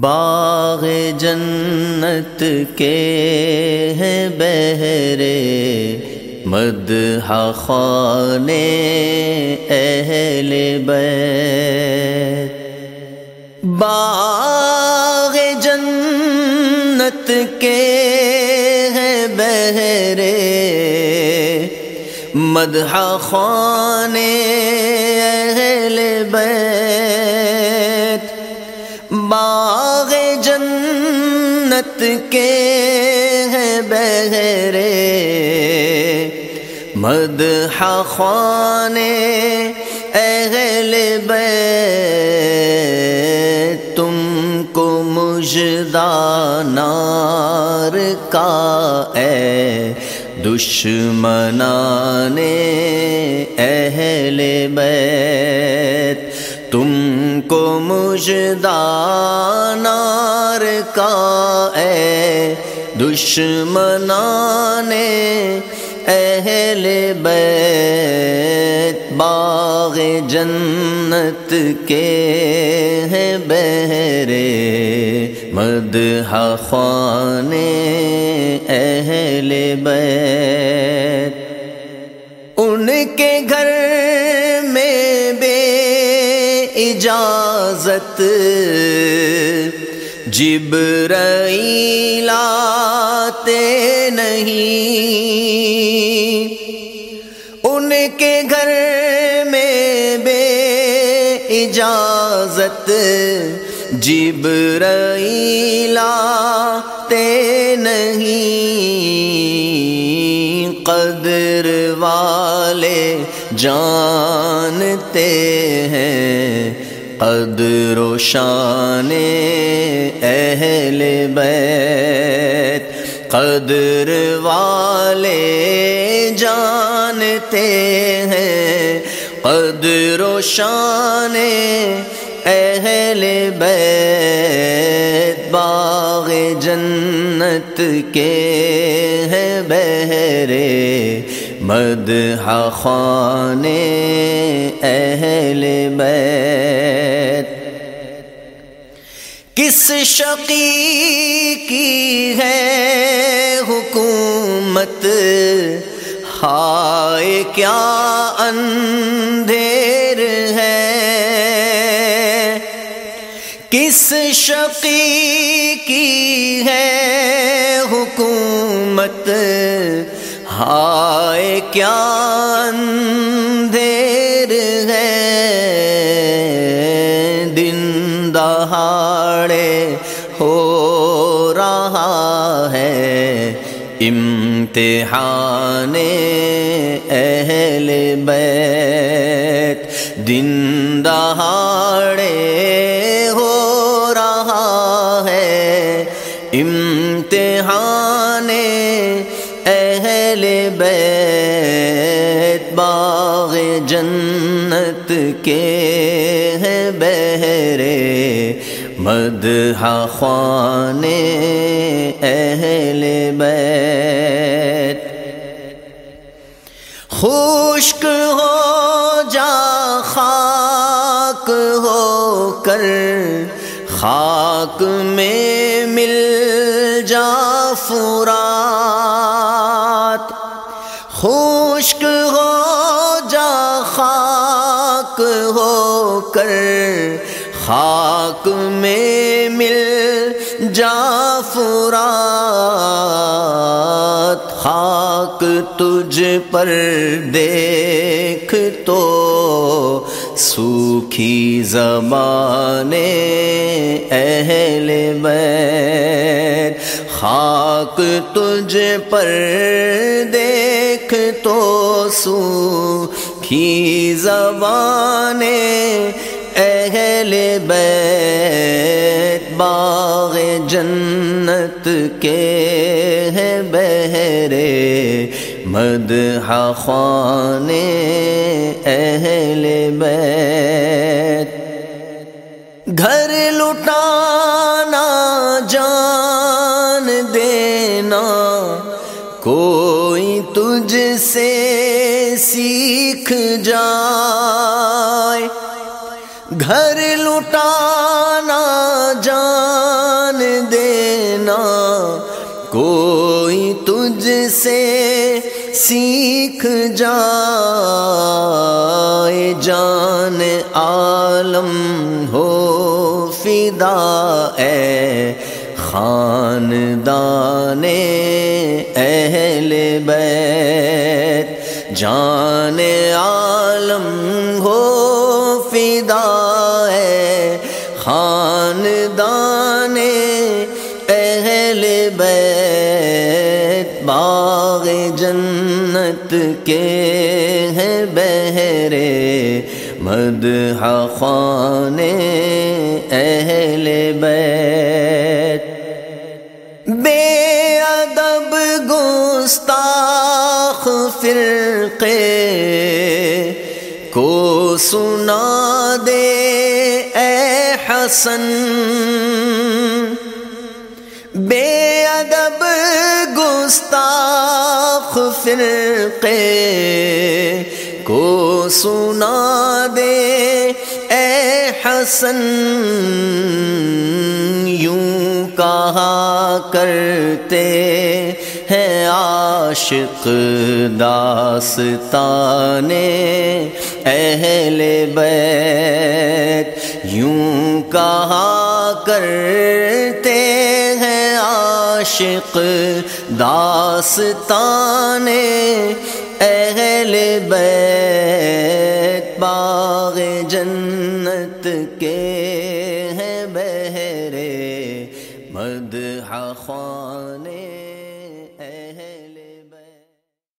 باغ جنت کے ہیں بہرے مد خانے اہل بیت باغ جنت کے ہیں بہرے مدح خانے جنت کے ہیں بہرے مد خانے اہل بیت تم کو مجدانار کا اے دشمنان اہل بیت تم کو مجدانار کا اے دشمنان اہل بیت باغ جنت کے ہیں بہرے مد خانے اہل بیت ان کے گھر اجازت۔ جبرائیل آتے نہیں، ان کے گھر میں بے اجازت۔ جبرائیل آتے نہیں، قدر والے جانتے ہیں قدر و شان اہل بیت قدر والے جانتے ہیں قدر و شان اہل بیت باغ جنت کے ہیں بہرے مد خانے اہل بیت کس شقی کی ہے حکومت؟ ہائے کیا اندھیر ہے؟ کس شقی کی ہے حکومت؟ ہائے کیا اندھیر ہے دن دہاڑے ہو رہا ہے امتحان اہل بیت دن دہاڑے کے ہیں بہرے مد خانے اہل بیت۔ خشک ہو جا خاک ہو کر خاک میں مل جا فرات۔ خشک ہو خاک ہو کر خاک میں مل جا فرات۔ خاک تجھ پر دیکھ تو سوکھی زبان اہل بیت۔ خاک تجھ پر دیکھ تو سوکھی زبان اہل بیت باغ جنت کے ہیں بہرے مد خانے اہل بیت گھر لٹانا جان دینا کوئی تجھ سے سی سیکھ جائے، گھر لٹانا جان دینا، کوئی تجھ سے سیکھ جائے، جان عالم ہو، فدا اے خاندان اہل بیت۔ جان عالم ہو، فدا ہے۔ خاندان اہل بیت، باغ جنت کے ہیں بہرے۔ مد خان اہل بیت۔ بے ادب گستاخ فرقے کو سنا دے اے حسن۔ بے ادب گستاخ فرقے کو سنا دے اے حسن۔ یوں کہا کرتے ہیں عاشق داستان اہل بیت یوں کہا کرتے ہیں عاشق داستان اہل بیت باغ جنت کے